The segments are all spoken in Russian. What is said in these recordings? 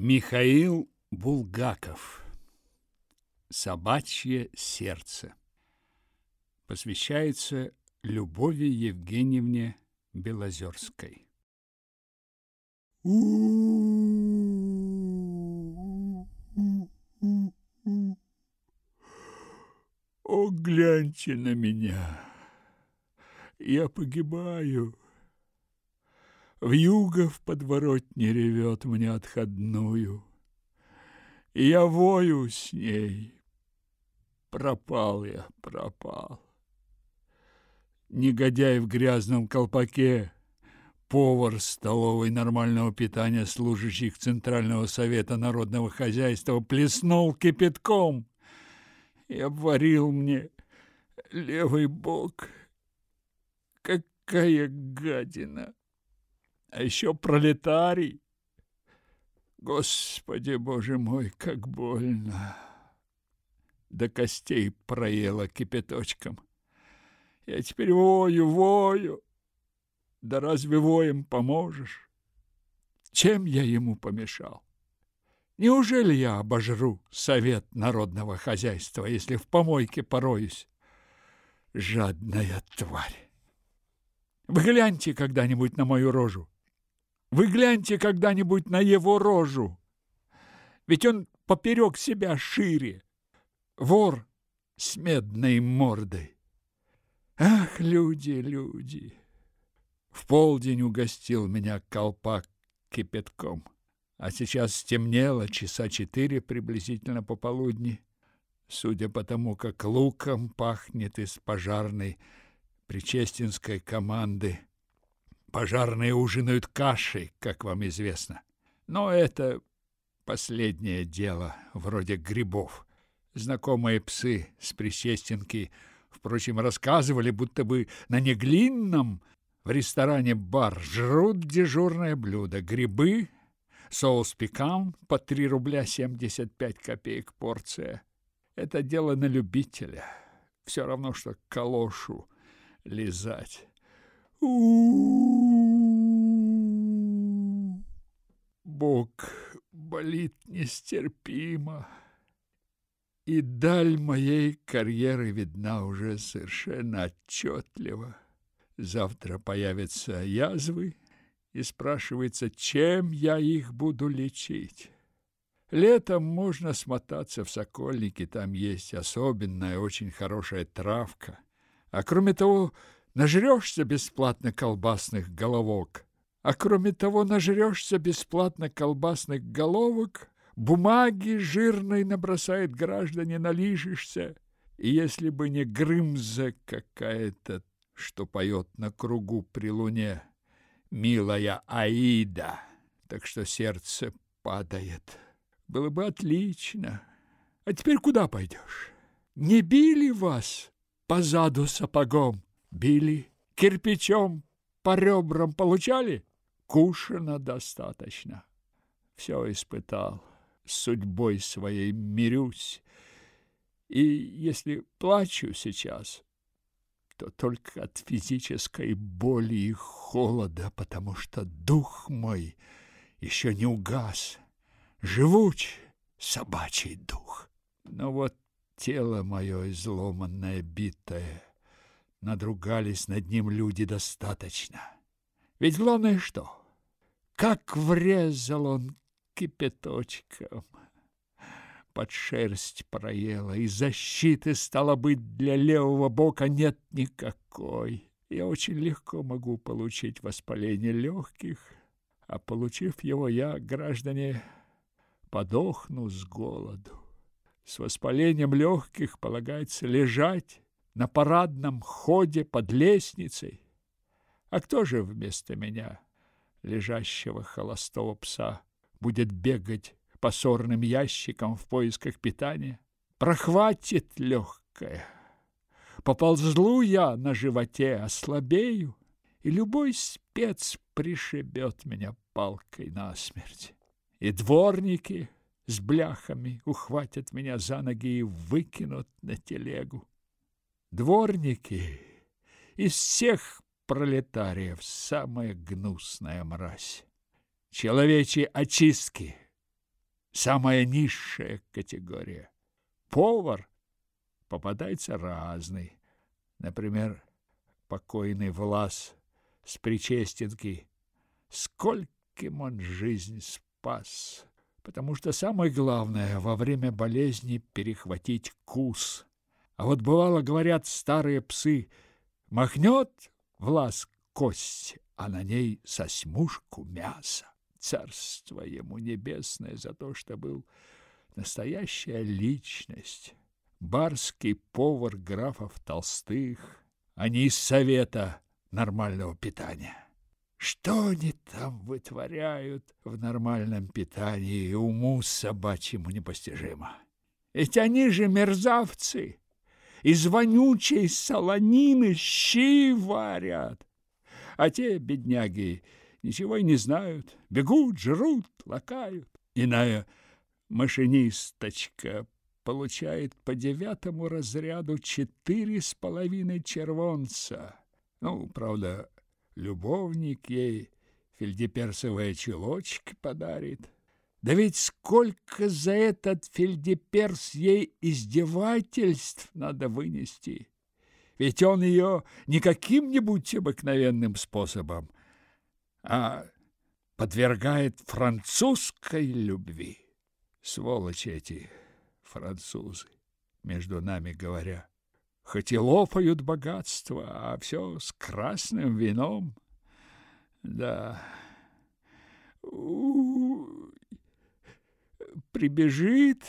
Михаил Булгаков. Собачье сердце. Посвящается Любови Евгеньевне Белозерской. О, гляньте на меня! Я погибаю. Вьюга в подворотне ревет мне отходную, И я вою с ней. Пропал я, пропал. Негодяй в грязном колпаке, повар столовой нормального питания служащих Центрального совета народного хозяйства плеснул кипятком и обварил мне левый бок. Какая гадина! А еще пролетарий. Господи, Боже мой, как больно! До костей проело кипяточком. Я теперь вою, вою. Да разве воем поможешь? Чем я ему помешал? Неужели я обожру совет народного хозяйства, если в помойке пороюсь? Жадная тварь! Вы гляньте когда-нибудь на мою рожу. Вы гляньте когда-нибудь на его рожу. Ведь он поперек себя шире. Вор с медной мордой. Ах, люди, люди! В полдень угостил меня колпак кипятком. А сейчас стемнело, часа четыре приблизительно пополудни. Судя по тому, как луком пахнет из пожарной причестинской команды, Пожарные ужинают кашей, как вам известно. Но это последнее дело, вроде грибов. Знакомые псы с Присестенки, впрочем, рассказывали, будто бы на Неглинном в ресторане «Бар» жрут дежурное блюдо – грибы, соус пекан по 3 рубля 75 копеек порция. Это дело на любителя. Все равно, что калошу лизать. Бог болит нестерпимо, и даль моей карьеры видна уже совершенно отчетливо. Завтра появятся язвы, и спрашивается, чем я их буду лечить. Летом можно смотаться в Сокольники, там есть особенная, очень хорошая травка. А кроме того, Нажрешься бесплатно колбасных головок. А кроме того, нажрешься бесплатно колбасных головок, бумаги жирной набросает граждане, налижешься. И если бы не Грымза какая-то, что поет на кругу при луне, милая Аида, так что сердце падает. Было бы отлично. А теперь куда пойдешь? Не били вас по заду сапогом? Били кирпичом по ребрам получали? Кушано достаточно. Все испытал, с судьбой своей мирюсь. И если плачу сейчас, то только от физической боли и холода, потому что дух мой еще не угас. Живуч собачий дух. Но вот тело мое изломанное, битое, надругались над ним люди достаточно. Ведь главное что? Как врезал он кипяточком. Под шерсть проела, и защиты, стало быть, для левого бока нет никакой. Я очень легко могу получить воспаление легких, а получив его, я, граждане, подохну с голоду. С воспалением легких полагается лежать, на парадном ходе под лестницей. А кто же вместо меня, лежащего холостого пса, будет бегать по сорным ящикам в поисках питания? Прохватит легкое. Поползлу я на животе, ослабею, и любой спец пришибет меня палкой насмерть. И дворники с бляхами ухватят меня за ноги и выкинут на телегу. Дворники из всех пролетариев самая гнусная мразь. Человечьи очистки самая низшая категория. Повар попадается разный. Например, покойный Влас с Причестенки. Скольким он жизнь спас! Потому что самое главное во время болезни перехватить кус. А вот бывало, говорят старые псы, махнет Влас кость, а на ней сосьмушку мяса. Царство ему небесное за то, что был настоящая личность. Барский повар графов Толстых, а не из совета нормального питания. Что они там вытворяют в нормальном питании, уму собачьему непостижимо. Ведь они же мерзавцы, из вонючей солонины щи варят. А те, бедняги, ничего и не знают, бегут, жрут, лакают. Иная машинисточка получает по девятому разряду четыре с половиной червонца. Ну, правда, любовник ей фельдеперсовые чулочки подарит. Да ведь сколько за этот фельдеперс ей издевательств надо вынести! Ведь он ее не каким-нибудь обыкновенным способом, а подвергает французской любви. Сволочи эти французы, между нами говоря. Хоть и лопают богатство, а все с красным вином. Да. У -у -у. Прибежит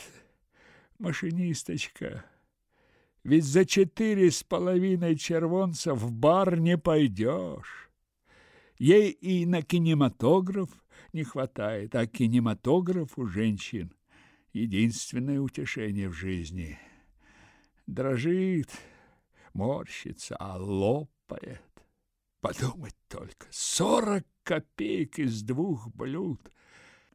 машинисточка. Ведь за четыре с половиной червонца в бар не пойдешь. Ей и на кинематограф не хватает, а кинематограф у женщин единственное утешение в жизни. Дрожит, морщится, а лопает. Подумать только, сорок копеек из двух блюд.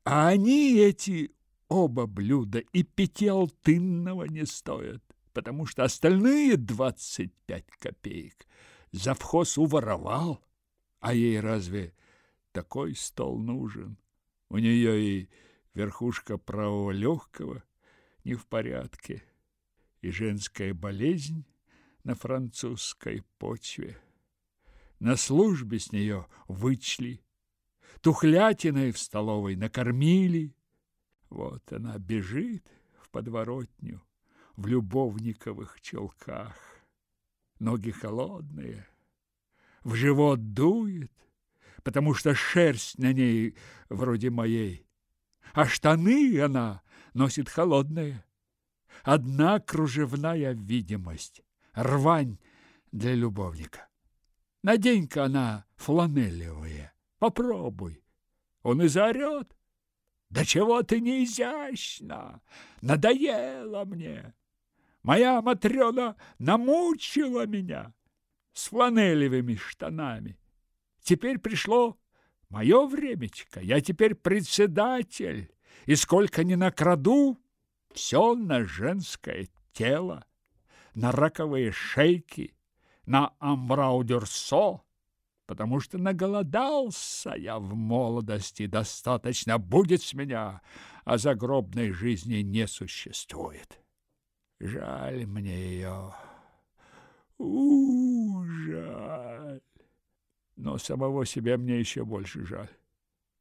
А они, эти оба блюда, и пятиалтынного не стоят, потому что остальные двадцать пять копеек завхоз уворовал. А ей разве такой стол нужен? У нее и верхушка правого легкого не в порядке, и женская болезнь на французской почве. На службе с нее вычли, тухлятиной в столовой накормили. Вот она бежит в подворотню в любовниковых челках. Ноги холодные, в живот дует, потому что шерсть на ней вроде моей а штаны она носит холодные. Одна кружевная видимость, рвань для любовника. Надень-ка она фланелевые, попробуй. Он и заорет. Да чего ты не изящна? Надоело мне. Моя Матрена намучила меня с фланелевыми штанами. Теперь пришло Мое времечко, я теперь председатель, и сколько ни накраду, все на женское тело, на раковые шейки, на амбраудерсо, потому что наголодался я в молодости, достаточно будет с меня, а загробной жизни не существует. Жаль мне ее, у, жаль но самого себя мне еще больше жаль.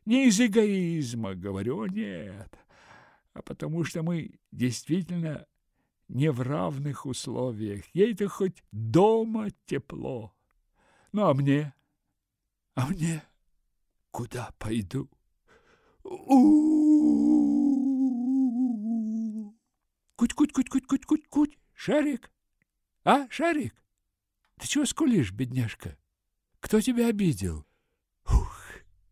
Не из эгоизма, говорю, нет, а потому что мы действительно не в равных условиях. Ей-то хоть дома тепло. Ну, а мне? А мне куда пойду? У-у-у! Куть-куть-куть-куть-куть-куть-куть! Шарик? А, Шарик? Ты чего скулишь, бедняжка? Кто тебя обидел? Ух,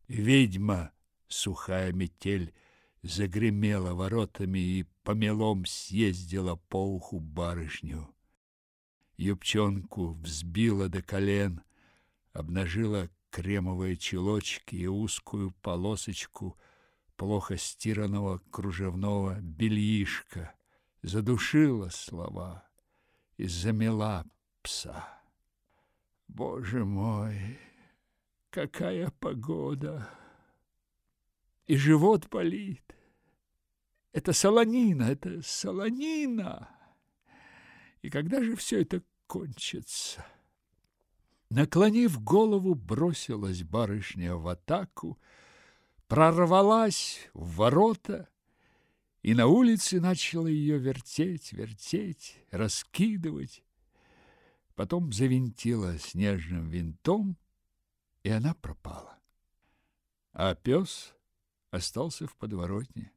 ведьма! Сухая метель загремела воротами и помелом съездила по уху барышню. Юбчонку взбила до колен, обнажила кремовые чулочки и узкую полосочку плохо стиранного кружевного бельишка, задушила слова и замела пса. Боже мой, какая погода! И живот болит. Это солонина, это солонина. И когда же все это кончится? Наклонив голову, бросилась барышня в атаку, прорвалась в ворота и на улице начала ее вертеть, вертеть, раскидывать. Потом завинтила снежным винтом, и она пропала. А пес остался в подворотне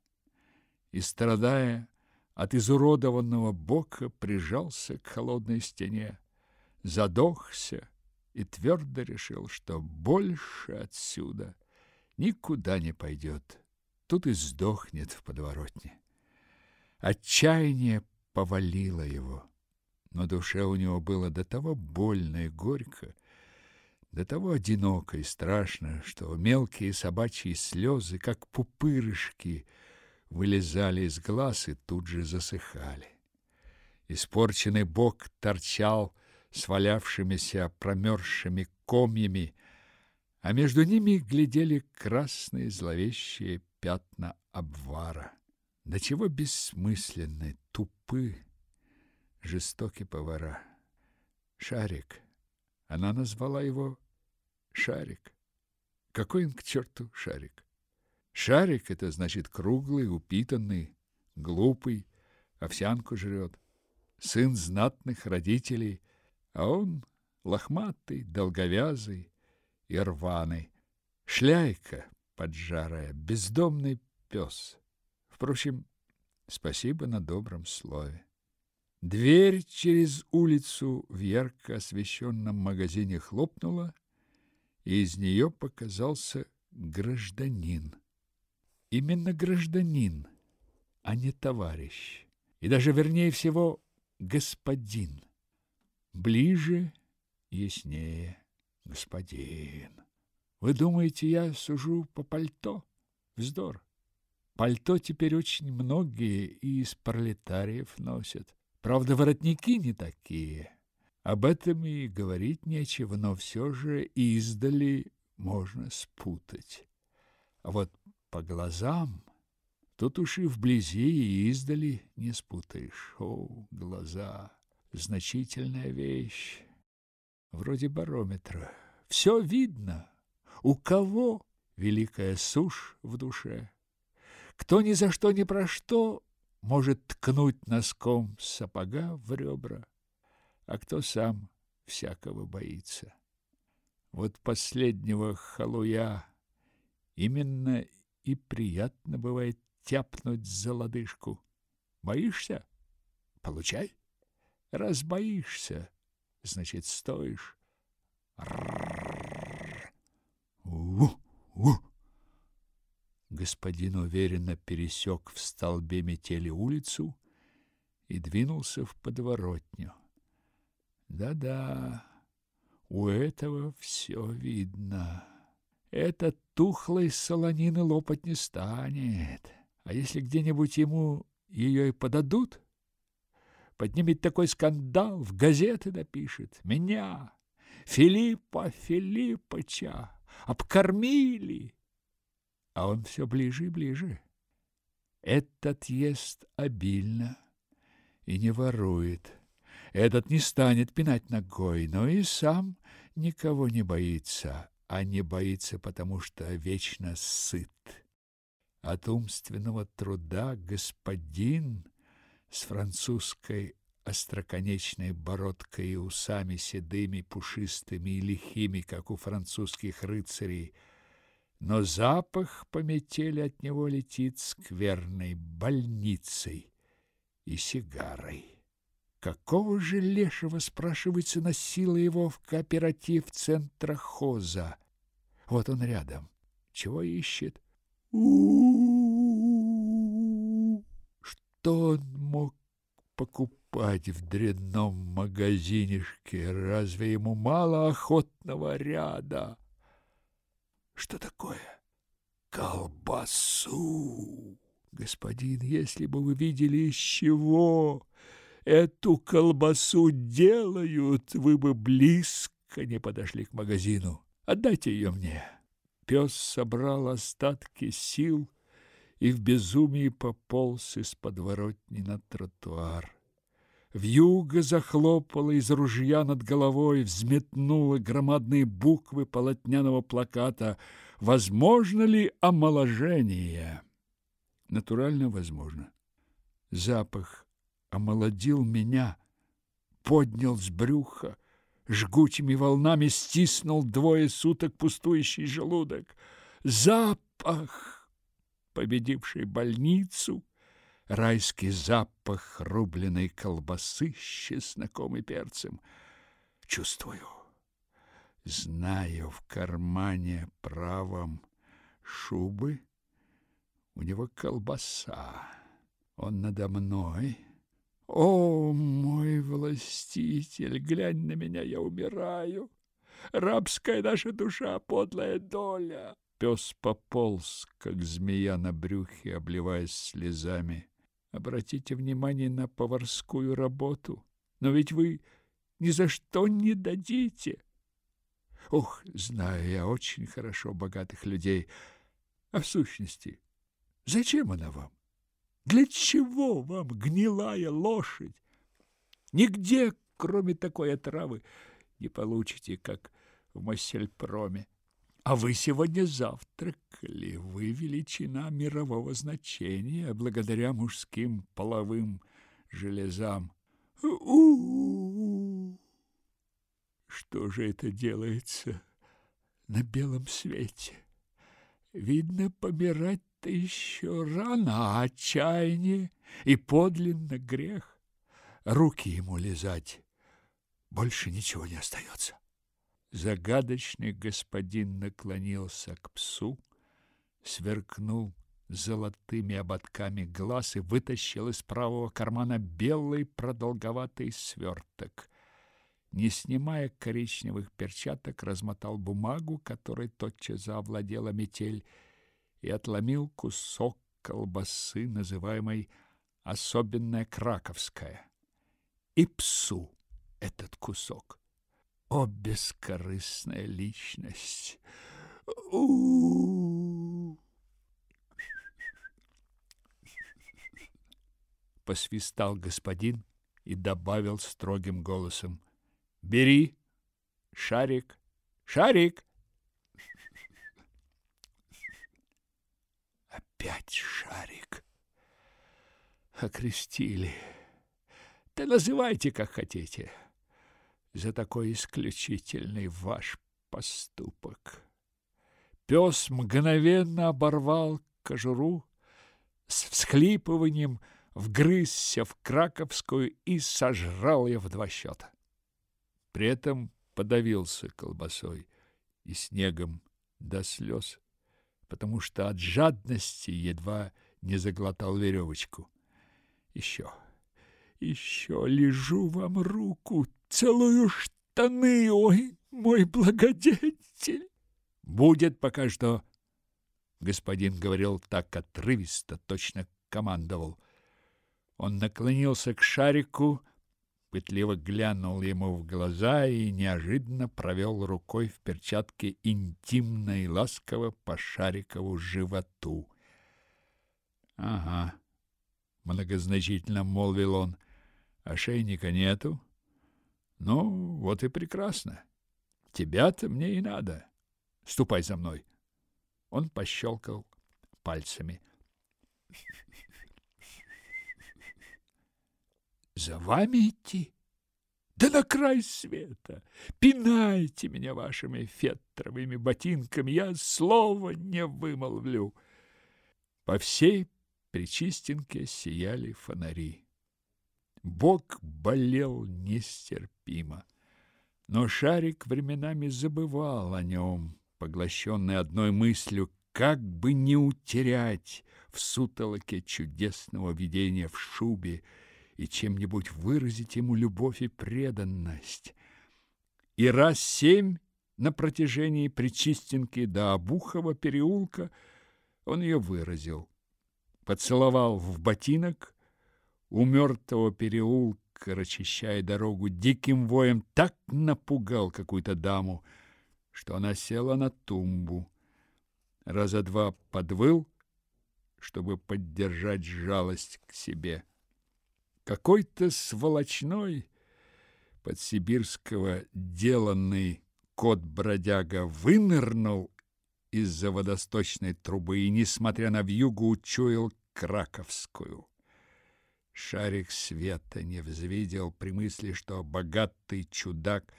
и, страдая от изуродованного бока, прижался к холодной стене, задохся и твердо решил, что больше отсюда никуда не пойдет. Тут и сдохнет в подворотне. Отчаяние повалило его. Но душе у него было до того больно и горько, до того одиноко и страшно, что мелкие собачьи слезы, как пупырышки, вылезали из глаз и тут же засыхали. Испорченный бок торчал свалявшимися промерзшими комьями, а между ними глядели красные зловещие пятна обвара. До чего бессмысленны, тупы, жестоки повара. Шарик. Она назвала его Шарик. Какой он к черту Шарик? Шарик — это значит круглый, упитанный, глупый, овсянку жрет. Сын знатных родителей, а он лохматый, долговязый и рваный. Шляйка поджарая, бездомный пес. Впрочем, спасибо на добром слове. Дверь через улицу в ярко освещенном магазине хлопнула, и из нее показался гражданин. Именно гражданин, а не товарищ. И даже, вернее всего, господин. Ближе, яснее, господин. Вы думаете, я сужу по пальто? Вздор. Пальто теперь очень многие и из пролетариев носят. Правда, воротники не такие. Об этом и говорить нечего, но все же издали можно спутать. А вот по глазам тут уж и вблизи и издали не спутаешь. О, глаза! Значительная вещь. Вроде барометра. Все видно. У кого великая сушь в душе? Кто ни за что ни про что может ткнуть носком сапога в ребра, а кто сам всякого боится. Вот последнего халуя именно и приятно бывает тяпнуть за лодыжку. Боишься? Получай. Раз боишься, значит, стоишь. У-у! Господин уверенно пересек в столбе метели улицу и двинулся в подворотню. Да-да, у этого все видно. Этот тухлой солонины лопать не станет. А если где-нибудь ему ее и подадут, поднимет такой скандал, в газеты напишет. Меня, Филиппа Филиппыча, обкормили. А он все ближе и ближе. Этот ест обильно и не ворует. Этот не станет пинать ногой, но и сам никого не боится, а не боится, потому что вечно сыт. От умственного труда господин с французской остроконечной бородкой и усами седыми, пушистыми и лихими, как у французских рыцарей, но запах по метели от него летит скверной больницей и сигарой. Какого же лешего, спрашивается, носила его в кооператив центра хоза? Вот он рядом. Чего ищет? У, -у, -у, Что он мог покупать в дрянном магазинишке? Разве ему мало охотного ряда? Что такое? Колбасу! Господин, если бы вы видели, из чего эту колбасу делают, вы бы близко не подошли к магазину. Отдайте ее мне. Пес собрал остатки сил и в безумии пополз из подворотни на тротуар. Вьюга захлопала из ружья над головой, взметнула громадные буквы полотняного плаката «Возможно ли омоложение?» Натурально возможно. Запах омолодил меня, поднял с брюха, жгучими волнами стиснул двое суток пустующий желудок. Запах, победивший больницу, райский запах рубленой колбасы с чесноком и перцем. Чувствую, знаю в кармане правом шубы у него колбаса. Он надо мной. О, мой властитель, глянь на меня, я умираю. Рабская наша душа, подлая доля. Пес пополз, как змея на брюхе, обливаясь слезами. Обратите внимание на поварскую работу. Но ведь вы ни за что не дадите. Ох, знаю я очень хорошо богатых людей. А в сущности, зачем она вам? Для чего вам гнилая лошадь? Нигде, кроме такой отравы, не получите, как в Массельпроме. А вы сегодня завтракали. Вы величина мирового значения благодаря мужским половым железам. У, -у, -у. Что же это делается на белом свете? Видно, помирать-то еще рано, а отчаяние и подлинно грех. Руки ему лизать, больше ничего не остается. Загадочный господин наклонился к псу, сверкнул золотыми ободками глаз и вытащил из правого кармана белый продолговатый сверток. Не снимая коричневых перчаток, размотал бумагу, которой тотчас завладела метель, и отломил кусок колбасы, называемой особенная краковская. И псу этот кусок. О, бескорыстная личность! У, Посвистал господин и добавил строгим голосом. Бери, шарик, шарик. Опять шарик. Окрестили. Да называйте, как хотите за такой исключительный ваш поступок. Пес мгновенно оборвал кожуру, с всхлипыванием вгрызся в краковскую и сожрал ее в два счета. При этом подавился колбасой и снегом до слез, потому что от жадности едва не заглотал веревочку. Еще, еще лежу вам руку, целую штаны, ой, мой благодетель. Будет пока что, господин говорил так отрывисто, точно командовал. Он наклонился к шарику, пытливо глянул ему в глаза и неожиданно провел рукой в перчатке интимно и ласково по шарикову животу. Ага, многозначительно молвил он. Ошейника нету, ну, вот и прекрасно. Тебя-то мне и надо. Ступай за мной. Он пощелкал пальцами. За вами идти? Да на край света! Пинайте меня вашими фетровыми ботинками, я слова не вымолвлю. По всей Причистенке сияли фонари. Бог болел нестерпимо. Но Шарик временами забывал о нем, поглощенный одной мыслью, как бы не утерять в сутолоке чудесного видения в шубе и чем-нибудь выразить ему любовь и преданность. И раз семь на протяжении Причистенки до Обухова переулка он ее выразил. Поцеловал в ботинок, у мертвого переулка, расчищая дорогу, диким воем так напугал какую-то даму, что она села на тумбу. Раза два подвыл, чтобы поддержать жалость к себе. Какой-то сволочной подсибирского деланный кот-бродяга вынырнул из-за водосточной трубы и, несмотря на вьюгу, учуял Краковскую. Шарик света не взвидел при мысли, что богатый чудак,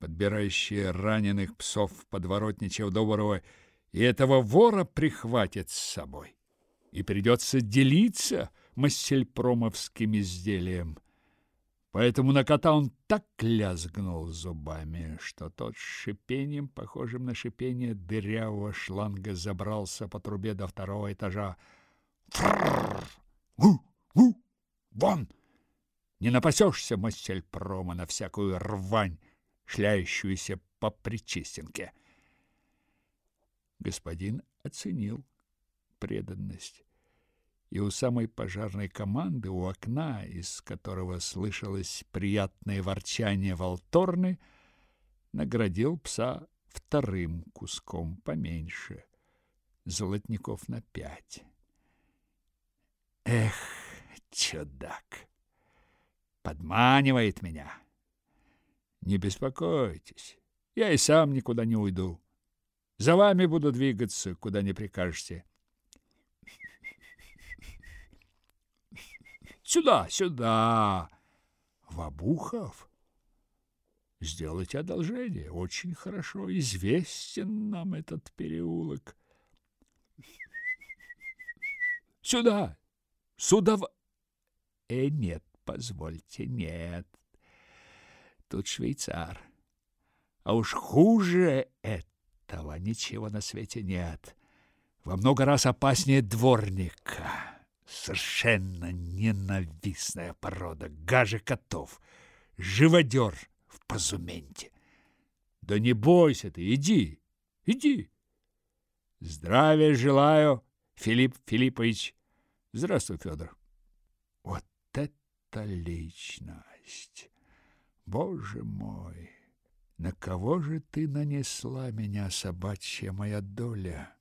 подбирающий раненых псов подворотничего доброго, и этого вора прихватит с собой. И придется делиться массельпромовским изделием. Поэтому на кота он так лязгнул зубами, что тот с шипением, похожим на шипение дырявого шланга, забрался по трубе до второго этажа. Фрррр! Вон! Не напасешься, прома, на всякую рвань, шляющуюся по Причистенке. Господин оценил преданность и у самой пожарной команды, у окна, из которого слышалось приятное ворчание волторны, наградил пса вторым куском поменьше, золотников на пять. Эх, чудак, подманивает меня. Не беспокойтесь, я и сам никуда не уйду. За вами буду двигаться, куда не прикажете. Сюда, сюда. Вабухов, сделайте одолжение. Очень хорошо известен нам этот переулок. Сюда, сюда. Э, нет, позвольте, нет. Тут швейцар. А уж хуже этого ничего на свете нет. Во много раз опаснее дворника совершенно ненавистная порода, гаже котов, живодер в позументе. Да не бойся ты, иди, иди. Здравия желаю, Филипп Филиппович. Здравствуй, Федор. Вот это личность! Боже мой! На кого же ты нанесла меня, собачья моя доля?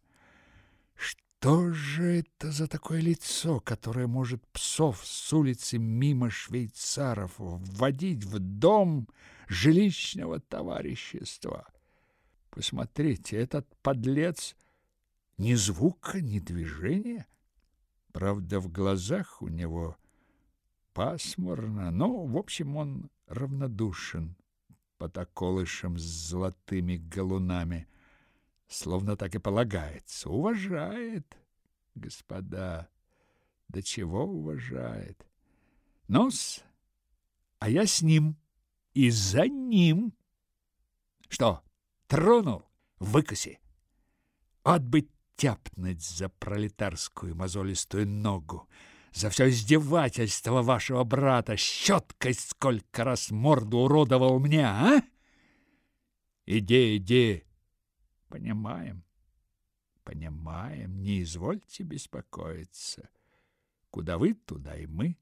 Что же это за такое лицо, которое может псов с улицы мимо швейцаров вводить в дом жилищного товарищества? Посмотрите, этот подлец ни звука, ни движения. Правда, в глазах у него пасмурно, но, в общем, он равнодушен под околышем с золотыми галунами словно так и полагается. Уважает, господа, до чего уважает. Нос, а я с ним и за ним. Что, тронул? Выкуси. Отбыть тяпнуть за пролетарскую мозолистую ногу, за все издевательство вашего брата, щеткой сколько раз морду уродовал мне, а? Иди, иди, Понимаем, понимаем, не извольте беспокоиться. Куда вы, туда и мы.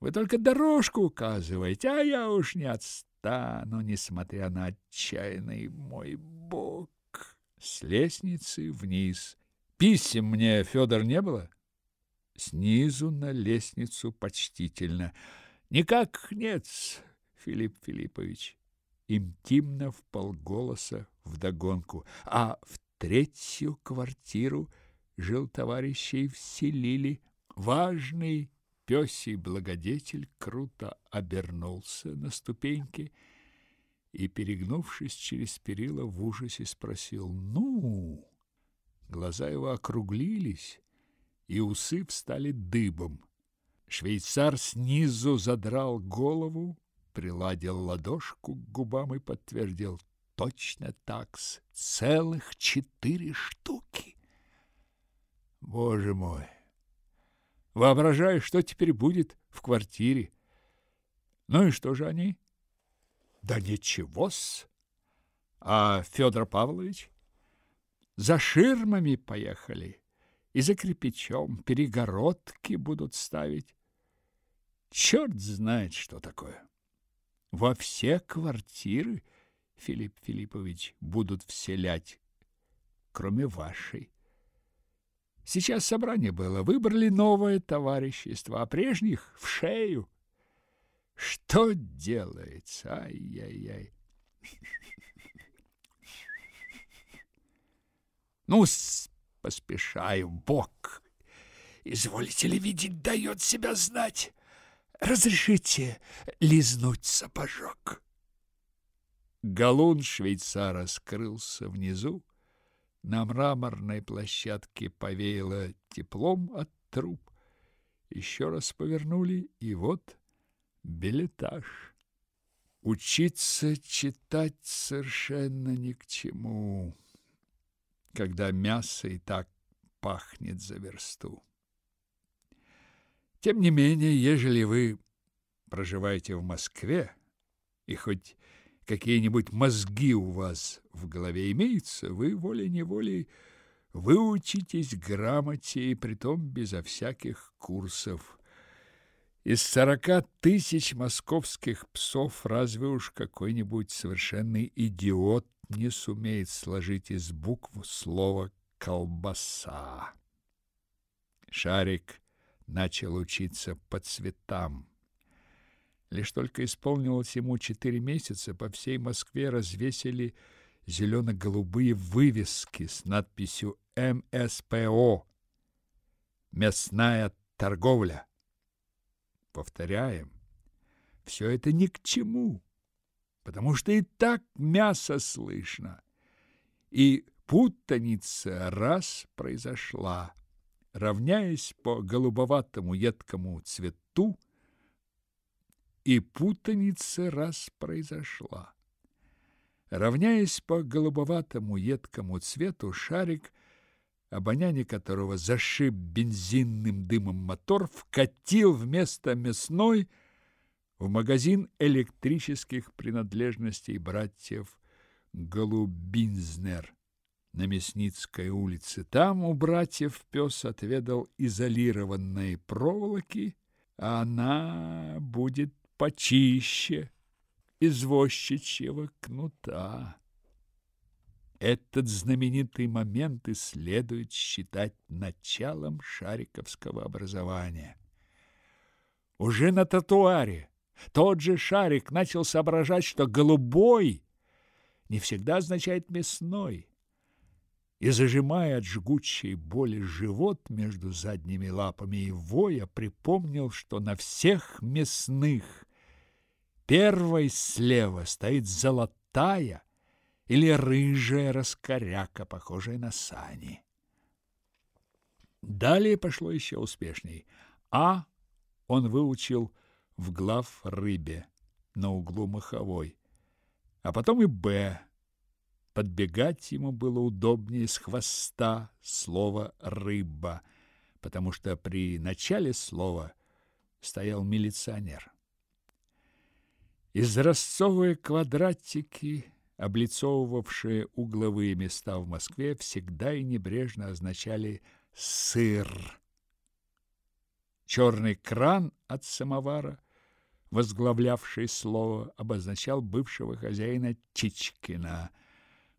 Вы только дорожку указываете, а я уж не отстану, несмотря на отчаянный мой бог. С лестницы вниз. Писем мне, Федор, не было? Снизу на лестницу почтительно. Никак нет, Филипп Филиппович интимно в полголоса вдогонку, а в третью квартиру жил товарищей вселили. Важный пёсий благодетель круто обернулся на ступеньке и, перегнувшись через перила, в ужасе спросил «Ну?». Глаза его округлились, и усы встали дыбом. Швейцар снизу задрал голову, приладил ладошку к губам и подтвердил. Точно так с целых четыре штуки. Боже мой! Воображаю, что теперь будет в квартире. Ну и что же они? Да ничего-с. А Федор Павлович? За ширмами поехали и за кирпичом перегородки будут ставить. Черт знает, что такое во все квартиры, Филипп Филиппович, будут вселять, кроме вашей. Сейчас собрание было, выбрали новое товарищество, а прежних в шею. Что делается? Ай-яй-яй. Ну, поспешаю, Бог. Изволите ли видеть, дает себя знать. Разрешите лизнуть сапожок. Галун швейцара скрылся внизу. На мраморной площадке повеяло теплом от труб. Еще раз повернули, и вот билетаж. Учиться читать совершенно ни к чему, когда мясо и так пахнет за версту. Тем не менее, ежели вы проживаете в Москве, и хоть какие-нибудь мозги у вас в голове имеются, вы волей-неволей выучитесь грамоте, и притом безо всяких курсов. Из сорока тысяч московских псов разве уж какой-нибудь совершенный идиот не сумеет сложить из букв слово «колбаса». Шарик начал учиться по цветам. Лишь только исполнилось ему четыре месяца, по всей Москве развесили зелено-голубые вывески с надписью МСПО «Мясная торговля». Повторяем, все это ни к чему, потому что и так мясо слышно. И путаница раз произошла равняясь по голубоватому едкому цвету, и путаница раз произошла. Равняясь по голубоватому едкому цвету, шарик, обоняние которого зашиб бензинным дымом мотор, вкатил вместо мясной в магазин электрических принадлежностей братьев Голубинзнер на Мясницкой улице. Там у братьев пес отведал изолированной проволоки, а она будет почище извозчичьего кнута. Этот знаменитый момент и следует считать началом шариковского образования. Уже на татуаре тот же шарик начал соображать, что голубой не всегда означает мясной и, зажимая от жгучей боли живот между задними лапами и воя, припомнил, что на всех мясных первой слева стоит золотая или рыжая раскоряка, похожая на сани. Далее пошло еще успешней. А он выучил в глав рыбе на углу Маховой, а потом и Б Подбегать ему было удобнее с хвоста слова «рыба», потому что при начале слова стоял милиционер. Изразцовые квадратики, облицовывавшие угловые места в Москве, всегда и небрежно означали «сыр». Черный кран от самовара, возглавлявший слово, обозначал бывшего хозяина Чичкина –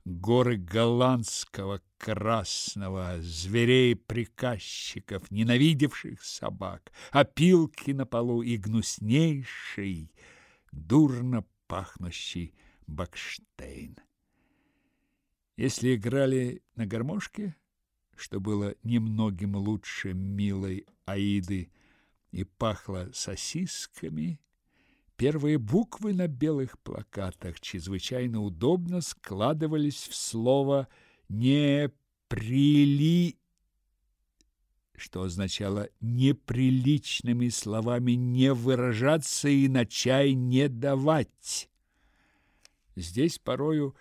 горы голландского красного, зверей-приказчиков, ненавидевших собак, опилки на полу и гнуснейший, дурно пахнущий Бакштейн. Если играли на гармошке, что было немногим лучше милой Аиды и пахло сосисками, Первые буквы на белых плакатах чрезвычайно удобно складывались в слово «не прили», что означало неприличными словами не выражаться и на чай не давать. Здесь порою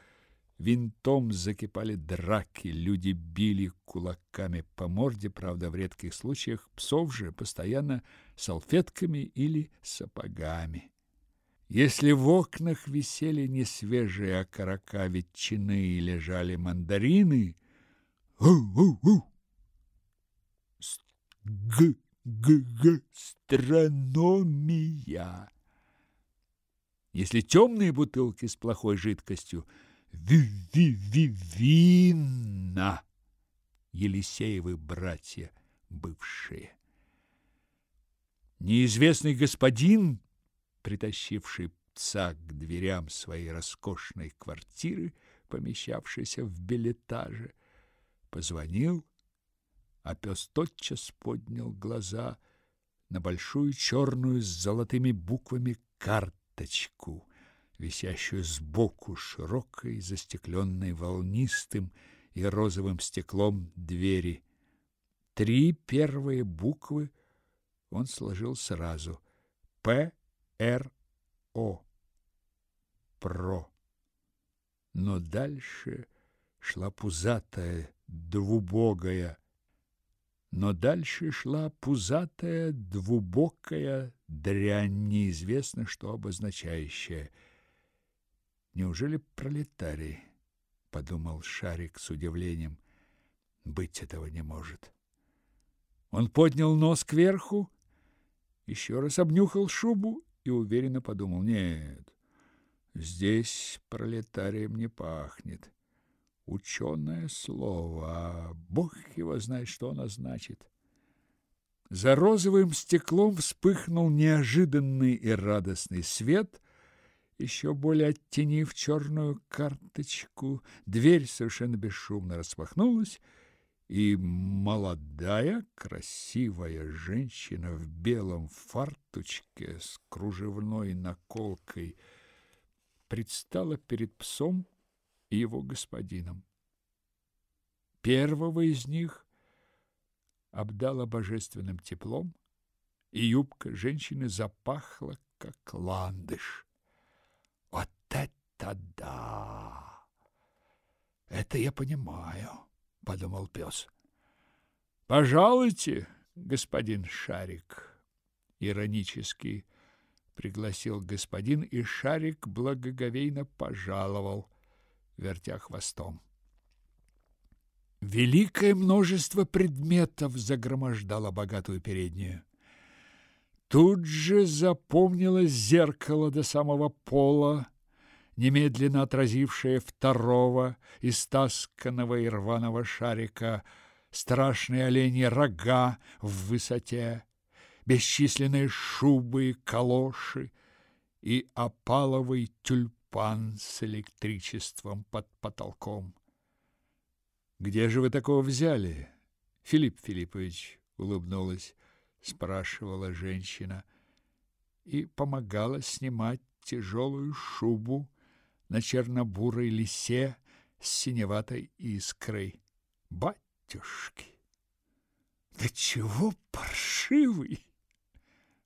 винтом закипали драки, люди били кулаками по морде, правда, в редких случаях псов же постоянно салфетками или сапогами. Если в окнах висели не свежие окорока ветчины и лежали мандарины, у-у-у, г-г-г, астрономия. Если темные бутылки с плохой жидкостью, ви-ви-ви, вина. Елисеевы братья бывшие. Неизвестный господин, притащивший пца к дверям своей роскошной квартиры, помещавшейся в билетаже, позвонил, а пес тотчас поднял глаза на большую черную с золотыми буквами карточку, висящую сбоку широкой, застекленной волнистым и розовым стеклом двери. Три первые буквы он сложил сразу. П, Р, О. Про. Но дальше шла пузатая, двубогая но дальше шла пузатая, двубокая дрянь, неизвестно что обозначающая. Неужели пролетарий? подумал Шарик с удивлением. Быть этого не может. Он поднял нос кверху, еще раз обнюхал шубу и уверенно подумал: нет, здесь пролетарием не пахнет. Ученое слово, а бог его знает, что оно значит. За розовым стеклом вспыхнул неожиданный и радостный свет, еще более оттенив черную карточку. Дверь совершенно бесшумно распахнулась, и молодая, красивая женщина в белом фартучке с кружевной наколкой предстала перед псом и его господином. Первого из них обдало божественным теплом, и юбка женщины запахла, как ландыш. Вот это да! Это я понимаю, подумал пес. Пожалуйте, господин Шарик, иронически пригласил господин, и Шарик благоговейно пожаловал вертя хвостом. Великое множество предметов загромождало богатую переднюю. Тут же запомнилось зеркало до самого пола, немедленно отразившее второго истасканного и рваного шарика, страшные оленьи рога в высоте, бесчисленные шубы и калоши и опаловый тюльпан пан с электричеством под потолком. Где же вы такого взяли? Филипп Филиппович улыбнулась, спрашивала женщина и помогала снимать тяжелую шубу на чернобурой лисе с синеватой искрой. Батюшки! Да чего паршивый?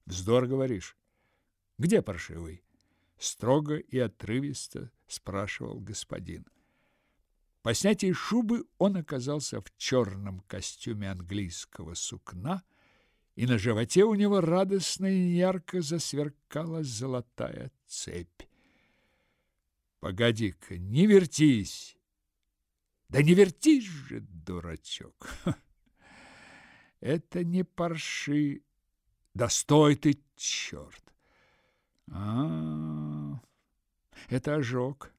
Вздор говоришь. Где паршивый? строго и отрывисто спрашивал господин. По снятии шубы он оказался в черном костюме английского сукна, и на животе у него радостно и ярко засверкала золотая цепь. Погоди-ка, не вертись. Да не вертись же, дурачок. Это не парши. Да стой ты, черт. А, это ожог.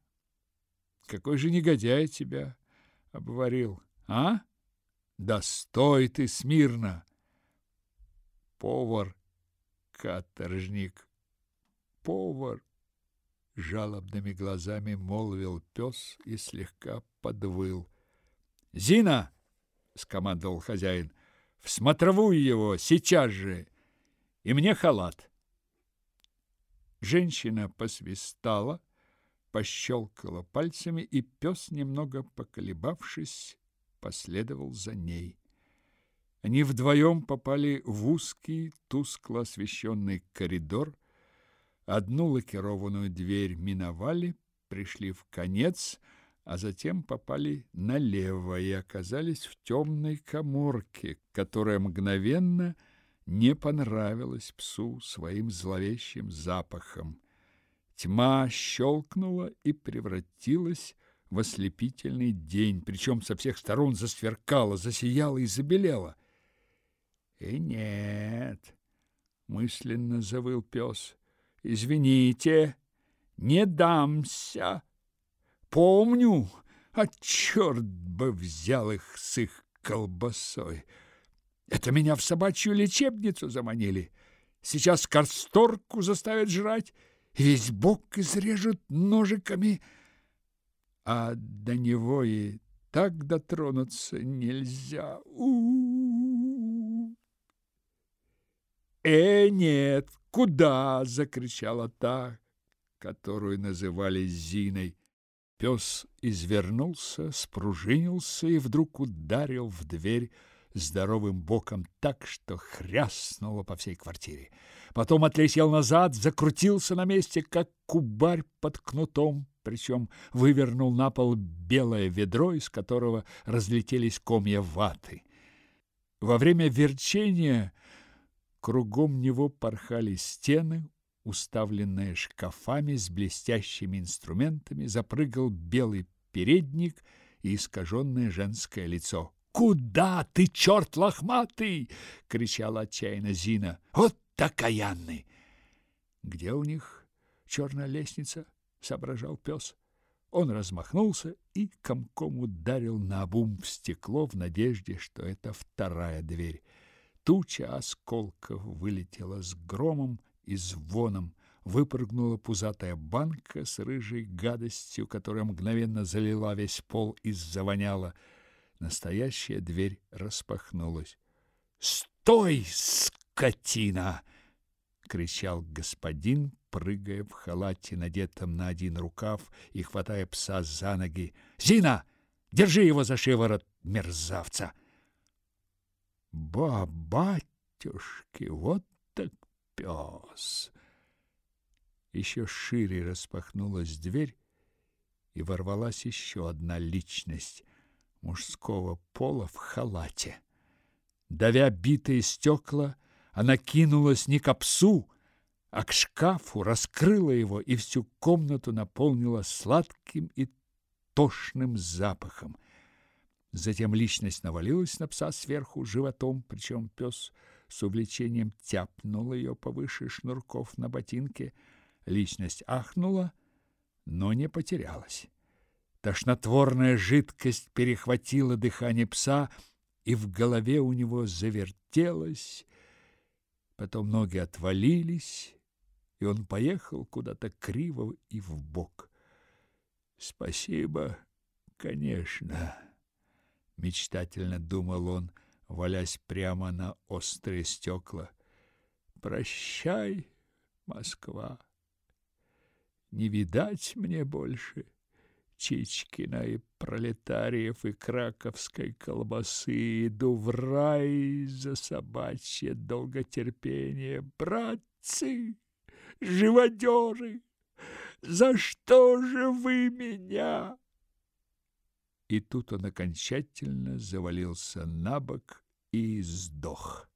Какой же негодяй тебя обварил, а? Да стой ты смирно. Повар, каторжник, повар, жалобными глазами молвил пес и слегка подвыл. Зина, скомандовал хозяин, в смотровую его сейчас же, и мне халат. Женщина посвистала, пощелкала пальцами, и пес, немного поколебавшись, последовал за ней. Они вдвоем попали в узкий, тускло освещенный коридор, одну лакированную дверь миновали, пришли в конец, а затем попали налево и оказались в темной каморке, которая мгновенно – не понравилось псу своим зловещим запахом. Тьма щелкнула и превратилась в ослепительный день, причем со всех сторон засверкала, засияла и забелела. «И нет!» — мысленно завыл пес. «Извините, не дамся! Помню, а черт бы взял их с их колбасой. Это меня в собачью лечебницу заманили. Сейчас корсторку заставят жрать, весь бок изрежут ножиками, а до него и так дотронуться нельзя. У -у -у. Э, нет, куда, закричала та, которую называли Зиной. Пес извернулся, спружинился и вдруг ударил в дверь здоровым боком так, что хряснуло по всей квартире. Потом отлетел назад, закрутился на месте, как кубарь под кнутом, причем вывернул на пол белое ведро, из которого разлетелись комья ваты. Во время верчения кругом него порхали стены, уставленные шкафами с блестящими инструментами, запрыгал белый передник и искаженное женское лицо. «Куда ты, черт лохматый?» — кричала отчаянно Зина. «Вот такаянный!» «Где у них черная лестница?» — соображал пес. Он размахнулся и комком ударил наобум в стекло в надежде, что это вторая дверь. Туча осколков вылетела с громом и звоном. Выпрыгнула пузатая банка с рыжей гадостью, которая мгновенно залила весь пол и завоняла. Настоящая дверь распахнулась. «Стой, скотина!» — кричал господин, прыгая в халате, надетом на один рукав и хватая пса за ноги. «Зина, держи его за шиворот, мерзавца!» «Ба, батюшки, вот так пес!» Еще шире распахнулась дверь, и ворвалась еще одна личность мужского пола в халате. Давя битые стекла, она кинулась не к псу, а к шкафу, раскрыла его и всю комнату наполнила сладким и тошным запахом. Затем личность навалилась на пса сверху животом, причем пес с увлечением тяпнул ее повыше шнурков на ботинке. Личность ахнула, но не потерялась. Тошнотворная жидкость перехватила дыхание пса, и в голове у него завертелось. Потом ноги отвалились, и он поехал куда-то криво и в бок. Спасибо, конечно, мечтательно думал он, валясь прямо на острые стекла. Прощай, Москва. Не видать мне больше Чичкина и пролетариев и краковской колбасы. Иду в рай за собачье долготерпение. Братцы, живодеры, за что же вы меня? И тут он окончательно завалился на бок и сдох.